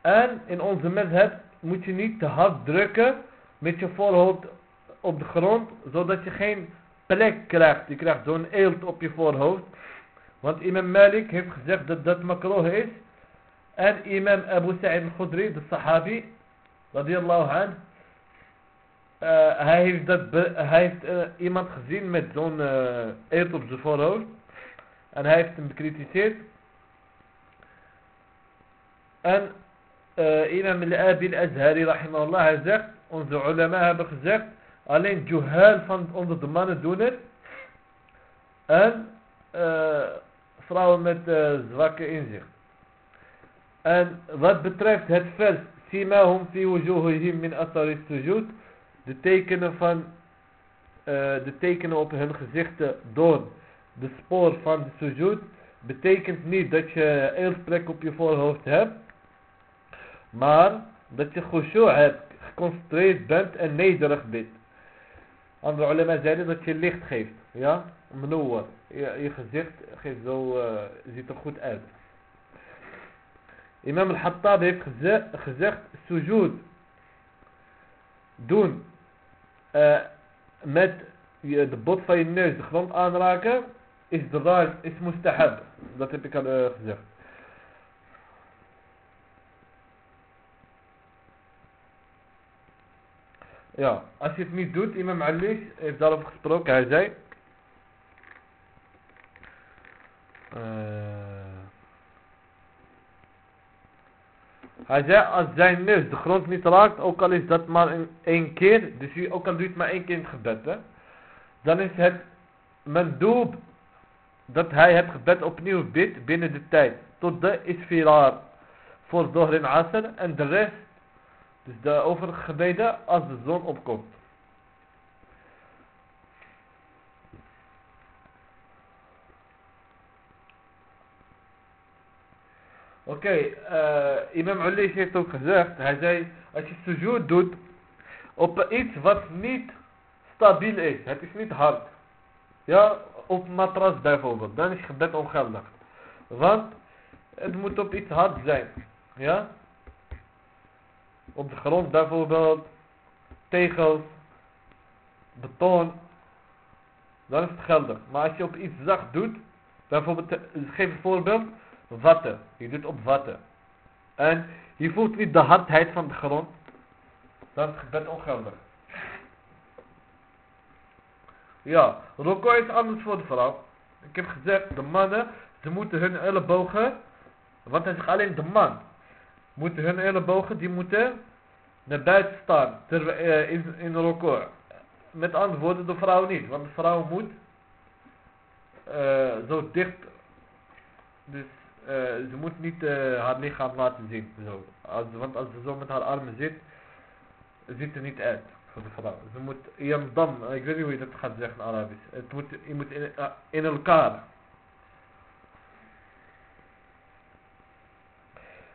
En in onze madhab moet je niet te hard drukken met je voorhoofd op de grond, zodat je geen plek krijgt. Je krijgt zo'n eelt op je voorhoofd. Want imam Malik heeft gezegd dat dat makroh is. En imam Abu Sa'id al-Khudri, de sahabi, radiyallahu an, eh, hij heeft, dat hij heeft eh, iemand gezien met zo'n eh eelt op zijn voorhoofd. En hij heeft hem bekritiseerd. En uh, imam al-Abi al-Azhari rahimahullah, hij zegt, onze ulama hebben gezegd, alleen juhal van onder de mannen doen het. En uh, vrouwen met uh, zwakke inzicht. En wat betreft het vers, simahum fi wujuhihim min sujud, de tekenen van, uh, de tekenen op hun gezichten door de spoor van de sujud, betekent niet dat je eeltplek op je voorhoofd hebt, maar dat je khushu' hebt, geconcentreerd bent en nederig bent. Andere ulema zeiden dat je licht geeft. Ja? Je, je gezicht geeft zo, uh, ziet er goed uit. Imam al-Hattab heeft gezegd, gezegd sujud doen uh, met je, de bot van je neus de grond aanraken is de raad, is mustahab. Dat heb ik al uh, gezegd. Ja, als je het niet doet, Imam Ali heeft daarover gesproken. Hij zei... Als zijn neus de grond niet raakt, ook al is dat maar in één keer, dus ook al doet maar één keer in het gebed, dan is het doel dat hij het gebed opnieuw bidt binnen de tijd, tot de isfiraar voor Dohr en en de rest dus de overige gebeden als de zon opkomt. Oké, okay, Imam Ali heeft ook gezegd, hij zei, als je sujud doet op iets wat niet stabiel is, het is niet hard. Ja, op matras bijvoorbeeld, dan is gebed ongeldig. Want het moet op iets hard zijn. Ja, op de grond bijvoorbeeld, tegels, beton, dan is het geldig. Maar als je op iets zacht doet, bijvoorbeeld, geef een voorbeeld, watten. Je doet op watten. En je voelt niet de hardheid van de grond, dan is het gebed ongeldig. Ja, Roko is anders voor de vrouw. Ik heb gezegd, de mannen, ze moeten hun ellebogen, want hij alleen de man moeten hun ellebogen, die moeten naar buiten staan ter, uh, in, in record. Met andere woorden, de vrouw niet. Want de vrouw moet uh, zo dicht, dus uh, ze moet niet haar lichaam laten zien. Zo. Want als ze zo met haar armen zit, ziet er niet uit voor de vrouw. Ze moet, dan, ik weet niet hoe je dat gaat zeggen in Arabisch. Het moet, je moet in, in elkaar.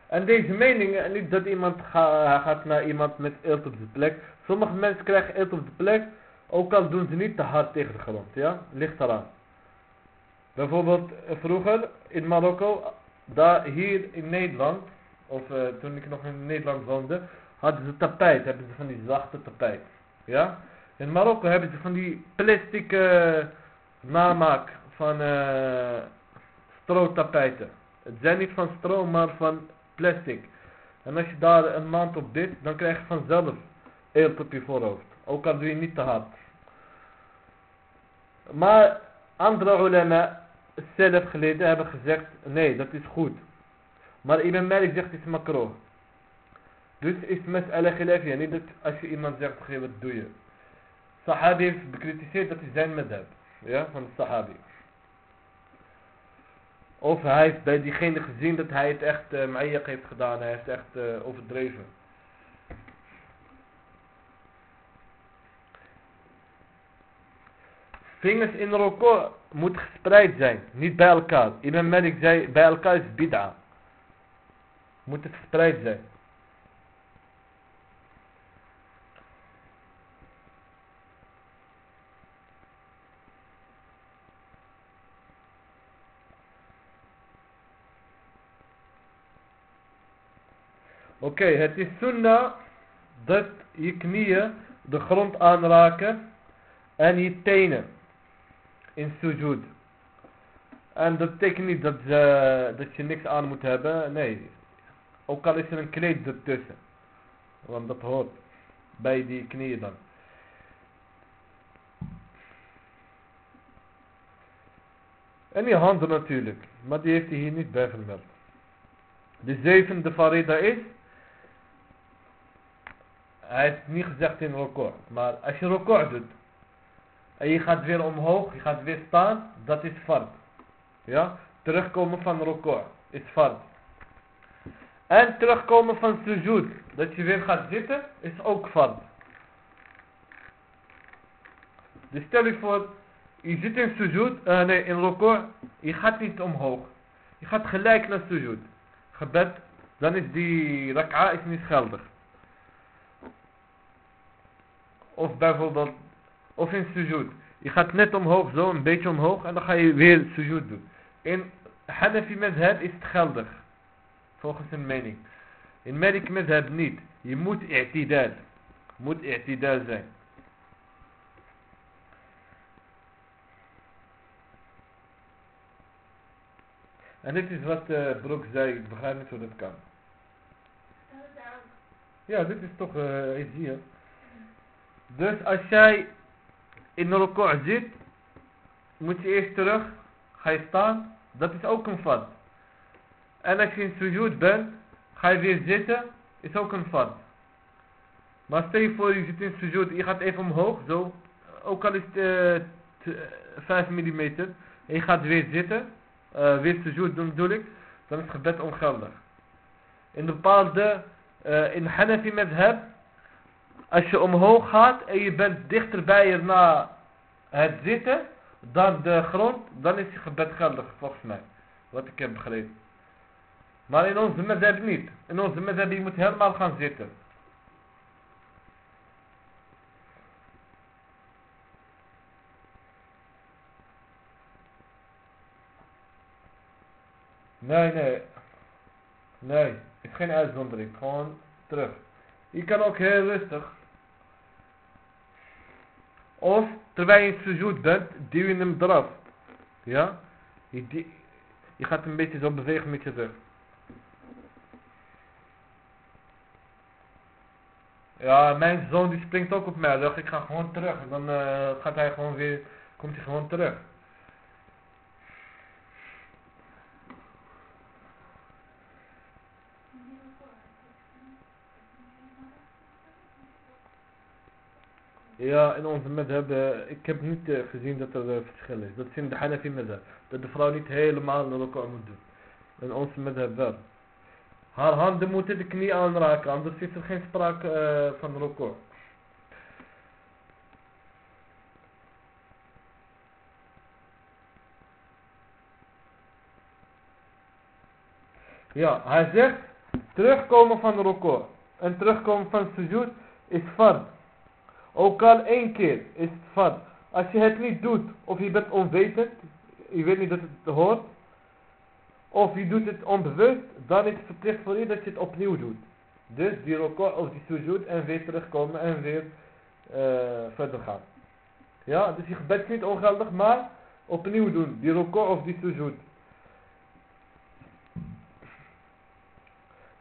En deze mening, niet dat iemand ga, gaat naar iemand met eelt op de plek. Sommige mensen krijgen eelt op de plek, ook al doen ze niet te hard tegen de grond, ja? Ligt eraan. Bijvoorbeeld eh, vroeger in Marokko, daar hier in Nederland, of uh, toen ik nog in Nederland woonde, hadden ze tapijt, hebben ze van die zachte tapijt. Ja? In Marokko hebben ze van die plastic uh, namaak van uh, strootapijten. Het zijn niet van stro, maar van plastic. En als je daar een maand op dit, dan krijg je vanzelf eelt op je voorhoofd. Ook al doe je niet te hard. Maar andere ulema, zelf geleden, hebben gezegd, nee, dat is goed. Maar Ibn Malik zegt, het is makro. Dus is mas'ala khilafiyya, niet dat als je iemand zegt, wat doe je. Sahabi heeft bekritiseerd, dat is zijn madhab. Ja, van de sahabi. Of hij heeft bij diegene gezien dat hij het echt uh, heeft gedaan. Hij heeft echt uh, overdreven. Vingers in record moet gespreid zijn. Niet bij elkaar. Ibn Malik zei bij elkaar is bid'a. Moet het gespreid zijn. Oké, het is sunnah dat je knieën de grond aanraken en je tenen in sujud. En dat betekent niet dat, dat je niks aan moet hebben, nee. Ook al is er een kleed ertussen. Want dat hoort bij die knieën dan. En je handen natuurlijk, maar die heeft hij hier niet bij vermeld. De zevende farida is hij heeft niet gezegd in record. Maar als je record doet. En je gaat weer omhoog. Je gaat weer staan. Dat is fard. Ja. Terugkomen van record. Is fard. En terugkomen van sujud. Dat je weer gaat zitten. Is ook fard. Dus stel je voor. Je zit in sujud. Uh, nee in record. Je gaat niet omhoog. Je gaat gelijk naar sujud. Gebed. Dan is die rak'a is niet geldig. Of bijvoorbeeld of in sujud. Je gaat net omhoog, zo een beetje omhoog en dan ga je weer sujud doen. In Hanafi madhab is het geldig. Volgens een mening. In Malik madhab niet. Je moet i'tidal. Moet i'tidal zijn. En dit is wat uh, Broek zei, ik begrijp niet hoe dat kan. Ja, dit is toch uh, iets hier. Dus als jij in record zit, moet je eerst terug, ga je staan, dat is ook een fad. En als je in sujud bent, ga je weer zitten, is ook een fad. Maar stel je voor, je zit in sujud, je gaat even omhoog, zo, ook al is het uh, 5 mm, en je gaat weer zitten, uh, weer sujud doen bedoel ik, dan is het gebed ongeldig. In bepaalde, uh, in Hanafi madhab, als je omhoog gaat en je bent dichterbij je na het zitten, dan de grond, dan is je gebed geldig volgens mij. Wat ik heb begrepen. Maar in onze madhab niet. In onze madhab je moet helemaal gaan zitten. Nee, nee. Nee, het is geen uitzondering. Gewoon terug. Je kan ook heel rustig. Of terwijl je in sujud bent, duw je hem eraf. Ja? Je, je gaat een beetje zo bewegen met je rug. Ja, mijn zoon die springt ook op mij. Ik ga gewoon terug. Dan uh, gaat hij gewoon weer, komt hij gewoon terug. Ja, in onze madhab, uh, ik heb niet uh, gezien dat er uh, verschil is. Dat is in de Hanafi madhab. Dat de vrouw niet helemaal naar elkaar moet doen. In onze madhab wel. Haar handen moeten de knie aanraken, anders is er geen sprake van record. Ja, hij zegt, terugkomen van de record en terugkomen van sujud is fard. Ook al één keer is het van, als je het niet doet, of je bent onwetend, je weet niet dat het hoort, of je doet het onbewust, dan is het verplicht voor je dat je het opnieuw doet. Dus die record of die sujud en weer terugkomen en weer uh, verder gaan. Ja, dus je gebed niet ongeldig, maar opnieuw doen, die record of die sujud.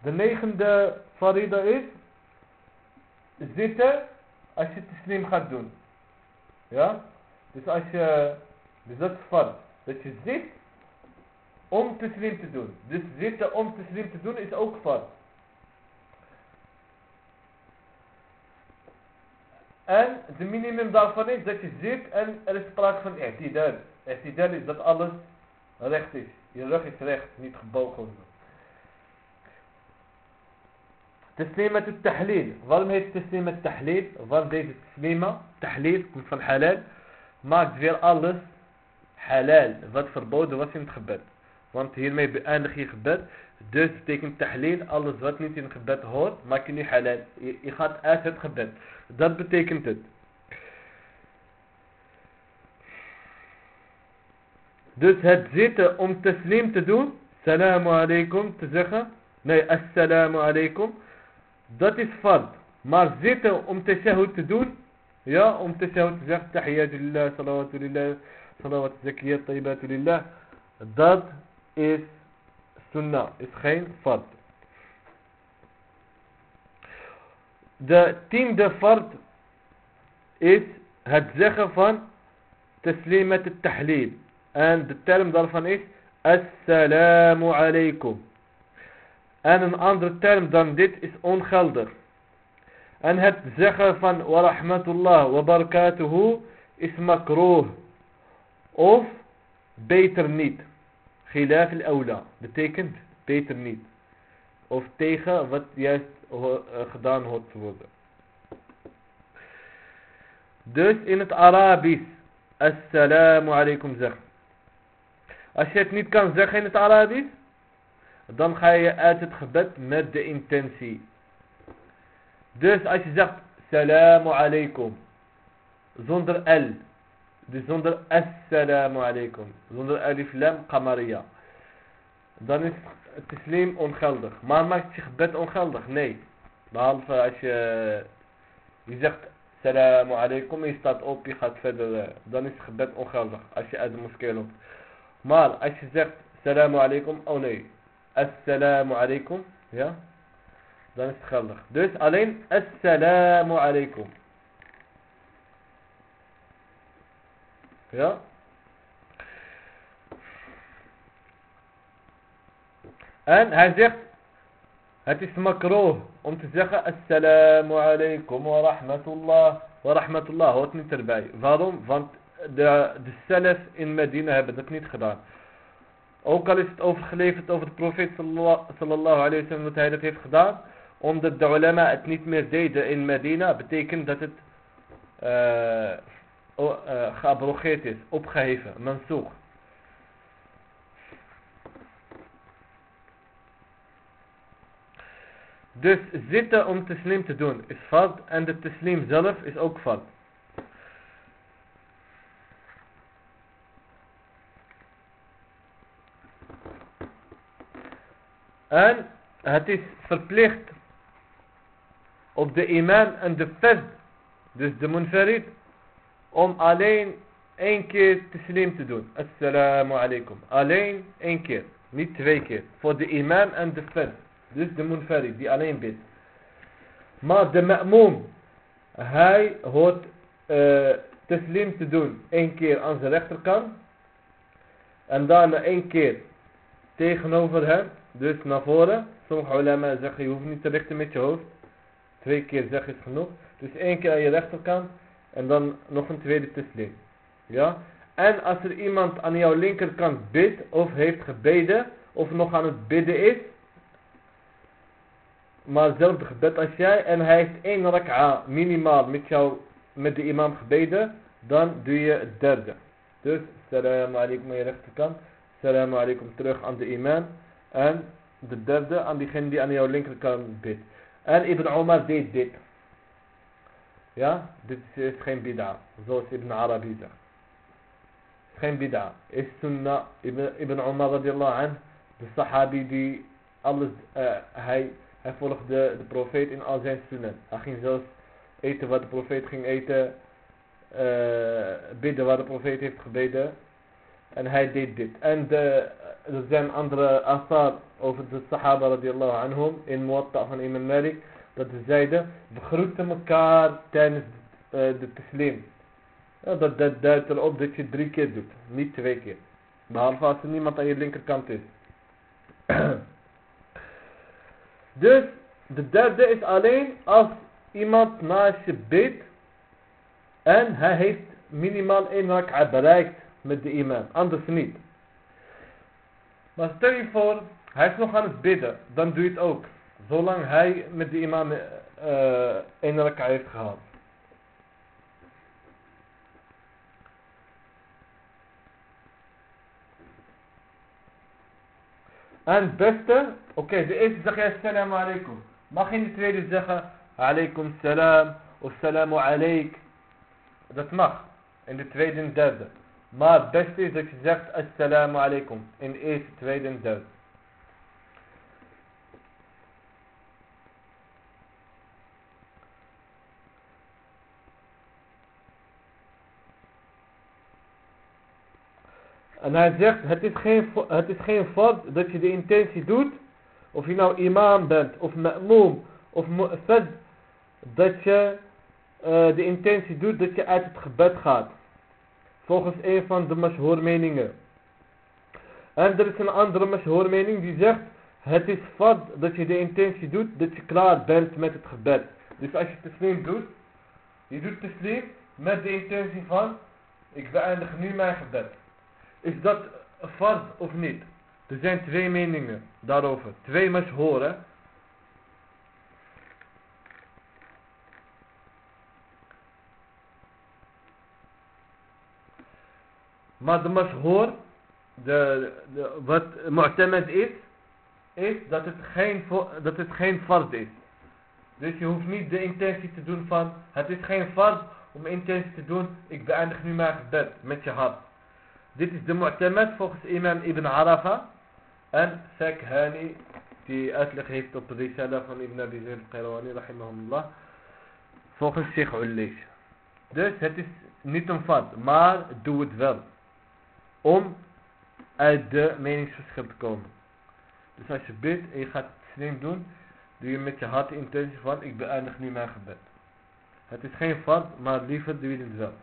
De negende farida is zitten als je slim gaat doen. Ja? Dus als je, dus dat is. Dat je zit om te slim te doen. Dus zitten om te slim te doen is ook fard. En de minimum daarvan is dat je zit en er is sprake van i'tidal. I'tidal is dat alles recht is. Je rug is recht, niet gebogen. تسليمة التحليل. ظل ماهي تسليمة التحليل. ظل هي تسليمة تحليل كنت حلال ماك زير ألس حلال. ظل فربود واسي نتخبات فهمت هي ما يبقى لخي يخبات دوس تيكن تحليل ألس زبط نيتي نخبات هور ما كني حلال. يخاط آثر تخبات ضرب تيكن تد. دوس هاد زيت أم تسليم تدون سلام عليكم. تزخى ناي السلام عليكم. Dat is fard. Maar zitten om tashahud te doen. Ja, om tashahud te zeggen. Tahiyatu lillah, salawatu lillah, salawat zakiyat, tayyibatu lillah. Dat is sunnah. Is geen fard. De tiende fard is het zeggen van taslimat al-tahleel. En de term daarvan is Assalamu alaikum. En een andere term dan dit is ongeldig. En het zeggen van wa rahmatullah wa barakatuhu is makroh. Of beter niet. Khilaf al-awla. Betekent beter niet. Of tegen wat juist gedaan hoort te worden. Dus in het Arabisch. Assalamu alaikum zeggen. Als je het niet kan zeggen in het Arabisch dan ga je uit het gebed met de intentie. Dus als je zegt, salamu alaikum. zonder L. Dus zonder assalamu alaikum. Zonder alif lam qamariya. Dan is het teslim ongeldig. Maar maakt je gebed ongeldig? Nee. Behalve als je, je zegt salamu alaikum, je staat op, je gaat verder. eh, Dan is het gebed ongeldig als je uit de moskee loopt. Maar als je zegt salamu alaikum, oh nee. Assalamu alaikum, ja. Dan is het geldig. Dus alleen assalamu alaikum. Ja. En hij zegt, het is makroh om te zeggen assalamu alaikum wa rahmatullah wa rahmatullah hoort niet erbij. Waarom? Want de, de zelf in Medina hebben dat niet gedaan. Ook al is het overgeleverd over de profeet sallallahu alayhi wa sallam dat hij dat heeft gedaan. Omdat de ulama het niet meer deden in Medina betekent dat het eh, geabrogeerd is, opgeheven, mansoeg. Dus zitten om teslim te doen is fard en de teslim zelf is ook fard. En het is verplicht op de imam en de fard, dus de munfarid, om alleen één keer teslim te doen. Assalamu alaikum. Alleen één keer, niet twee keer. Voor de imam en de fard. Dus de munfarid die alleen bidt. Maar de ma'moom, hij hoort uh, te doen één keer aan zijn rechterkant. En daarna één keer tegenover hem, dus naar voren. Sommige ulama zeggen je hoeft niet te richten met je hoofd. Twee keer zeggen is genoeg. Dus één keer aan je rechterkant en dan nog een tweede teslim. Ja? En als er iemand aan jouw linkerkant bidt of heeft gebeden of nog aan het bidden is, maar hetzelfde gebed als jij en hij heeft één rak'a minimaal met jou, met de imam gebeden, dan doe je het derde. Dus, salam alaikum aan je rechterkant, salam alaikum terug aan de imam en de derde aan diegene die aan jouw linkerkant bidt. En Ibn Omar deed dit. Ja, dit is geen bid'a, zoals Ibn Arabi zegt. Geen bid'a, is sunnah, Ibn, Ibn Omar radiallahu anh, de sahabi die alles, uh, hij hij volgde de profeet in al zijn sunnen. Hij ging zelfs eten wat de profeet ging eten. Uh, bidden wat de profeet heeft gebeden. En hij deed dit. En de, er zijn andere asar over de sahaba radiallahu anhum in Muwatta van Imam Malik. Dat ze zeiden, we groeten elkaar tijdens uh, de teslim. Ja, dat, dat duidt erop dat je drie keer doet. Niet twee keer. Behalve als er niemand aan je linkerkant is. Dus de derde is alleen als iemand naast je bidt en hij heeft minimaal één rak'a bereikt met de imam, anders niet. Maar stel je voor, hij is nog aan het bidden, dan doe je het ook. Zolang hij met de imam uh, één rak'a heeft gehad. En het beste, oké, de eerste zeg je assalamu alaikum. Mag je in de tweede zeggen alaikum salam of salamu alaik. Dat mag. In de tweede en derde. Maar het beste is dat je zegt assalamu alaikum. In de eerste, tweede en derde. En hij zegt, het is geen, het is geen fout dat je de intentie doet, of je nou imam bent, of ma'moom, of mu'fad, dat je uh, de intentie doet dat je uit het gebed gaat. Volgens een van de mashhoor meningen. En er is een andere mashhoor mening die zegt, het is fout dat je de intentie doet dat je klaar bent met het gebed. Dus als je teslim doet, je doet teslim met de intentie van, ik beëindig nu mijn gebed. Is dat fard of niet? Er zijn twee meningen daarover. Twee mashoren. Maar de mashoor, de, de, wat mu'tamad is, is dat het, geen, dat het geen fard is. Dus je hoeft niet de intentie te doen van, het is geen fard om intentie te doen, ik beëindig nu mijn gebed met je hart. Dit is de mu'tamad volgens imam Ibn Arafa en Fakhani die uitleg heeft op de van Ibn Abi Zayd al-Qayrawani rahimahullah volgens Sheikh Ullis. Dus het is niet een fad, maar doe het wel. Om uit de meningsverschil te komen. Dus als je bidt en je gaat het slim doen, doe je met je hart de intentie van ik beëindig nu mijn gebed. Het is geen fad, maar liever doe je het wel.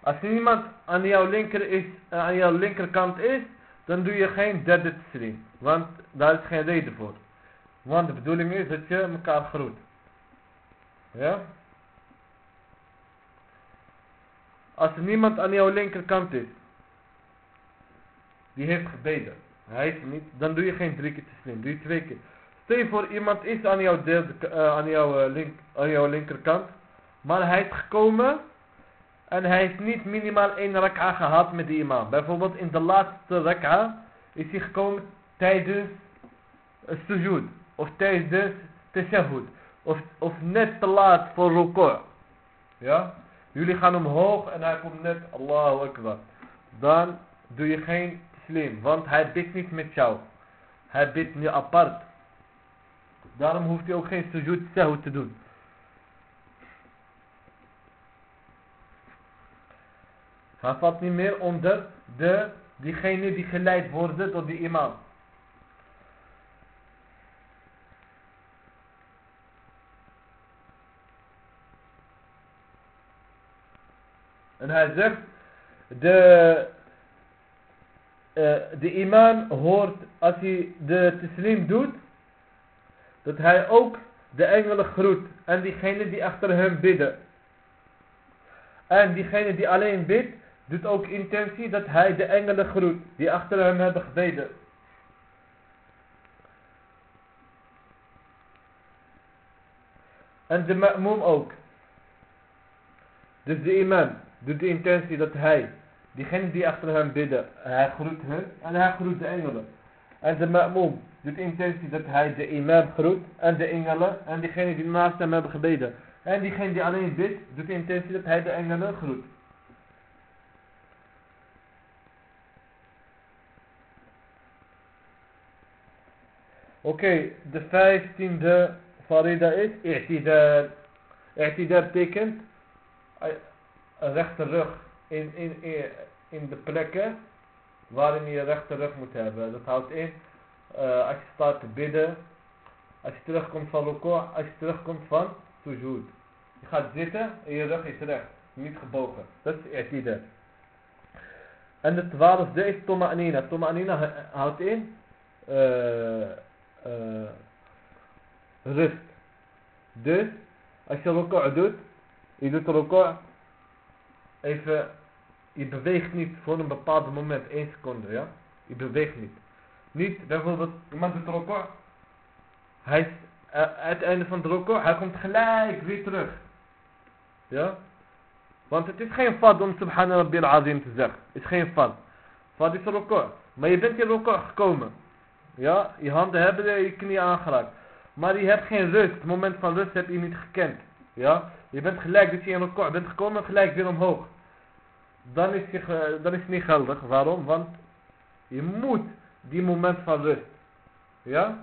Als niemand aan jouw, linker is, eh, aan jouw linkerkant is, dan doe je geen derde taslim. Want daar is geen reden voor. Want de bedoeling is dat je elkaar groet. Ja? Als er niemand aan jouw linkerkant is, die heeft gebeden, hij is niet, dan doe je geen drie keer taslim, doe je twee keer. Stel je voor iemand is aan jouw, derde, uh, aan, jouw, uh, link, aan jouw linkerkant, maar hij is gekomen en hij heeft niet minimaal één rak'a gehad met die imam. Bijvoorbeeld in de laatste rak'a is hij gekomen tijdens sujud. Of tijdens tashahud. Of, of net te laat voor ruku'. Ja? Jullie gaan omhoog en hij komt net Allahu Akbar. Dan doe je geen slim. Want hij bidt niet met jou. Hij bidt nu apart. Daarom hoeft hij ook geen sujud sahud te doen. Hij valt niet meer onder de, diegene die geleid worden door die imam. En hij zegt, de, uh, de imam hoort als hij de teslim doet, dat hij ook de engelen groet en diegene die achter hem bidden. En diegene die alleen bidt, doet ook intentie dat hij de engelen groet die achter hem hebben gebeden. En de ma'moom ook. Dus de imam doet de intentie dat hij, diegene die achter hem bidden, hij groet hen en hij groet de engelen. En de ma'moom doet de intentie dat hij de imam groet en de engelen en diegene die naast hem hebben gebeden. En diegene die alleen bidt, doet de intentie dat hij de engelen groet. Oké, okay, de vijftiende farida is i'tidal. I'tidal betekent een rechte rug in, in, in, de plekken waarin je rechte rug moet hebben. Dat houdt in, uh, als je staat te bidden, als je terugkomt van ruku, als je terugkomt van sujud. Je gaat zitten en je rug is recht, niet gebogen. Dat is i'tidal. En de twaalfde is toma'nina. Toma'nina houdt in... Uh, uh, rust. Dus, als je record doet, je doet record, even, je beweegt niet voor een bepaald moment, 1 seconde, ja? Je beweegt niet. Niet, bijvoorbeeld, iemand doet record, hij is uh, het einde van het record, hij komt gelijk weer terug. Ja? Want het is geen fad om subhanallah azim te zeggen. Het is geen fad. Fad is record. Maar je bent in record gekomen. Ja, je handen hebben je knie aangeraakt. Maar je hebt geen rust. Het moment van rust heb je niet gekend. Ja, je bent gelijk dat je in record bent gekomen gelijk weer omhoog. Dan is, je, dan is het niet geldig. Waarom? Want je moet die moment van rust. Ja?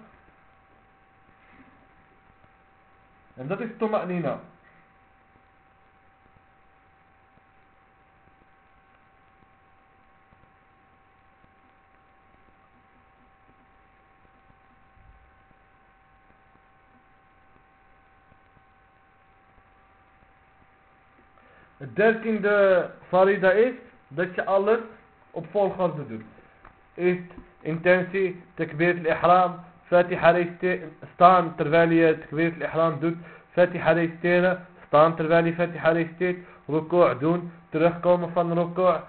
En dat is Toma'nina. Het dertiende farida is dat je alles op volgorde doet. Eerst intentie, takbir al-ihram, fatiha staan terwijl je takbir al-ihram doet, fatiha staan terwijl je fatiha reciteert, ruku' doen, terugkomen van ruku',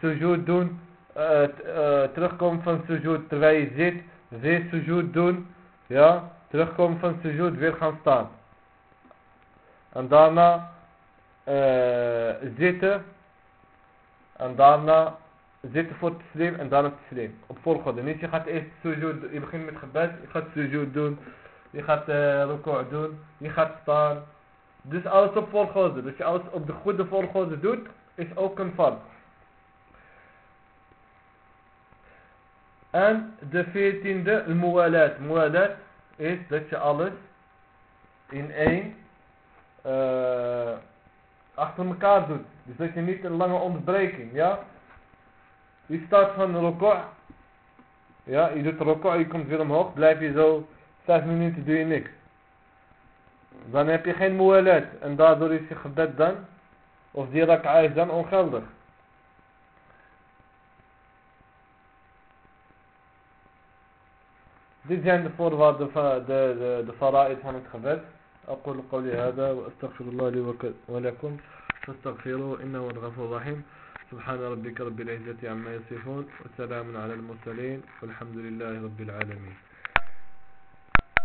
sujud doen, uh, uh, terugkomen van sujud terwijl je zit, weer sujud doen, ja, terugkomen van sujud, weer gaan staan. En daarna zitten en daarna zitten voor het taslim en dan het taslim. Op volgorde. Niet je gaat eerst sujud, je begint met gebed, je gaat sujud doen, je gaat uh, record doen, je gaat staan. Dus alles op volgorde. Dus je alles op de goede volgorde doet, is ook een fard. En de veertiende, de muwalat. Muwalat is dat je alles in één uh, achter elkaar doet. Dus dat je niet een lange onderbreking, ja. Je staat van record. Ja, je doet record, je komt weer omhoog, blijf je zo vijf minuten doe je niks. Dan heb je geen muwalat en daardoor is je gebed dan, of die rak'a is dan ongeldig. Dit zijn de voorwaarden van de, de, de fara'id van het gebed. أقول قولي هذا وأستغفر الله لي ولكم. فاستغفروه إنه الغفور الرحيم. سبحان ربك رب العزة عما يصفون. وسلام على المرسلين. والحمد لله رب العالمين.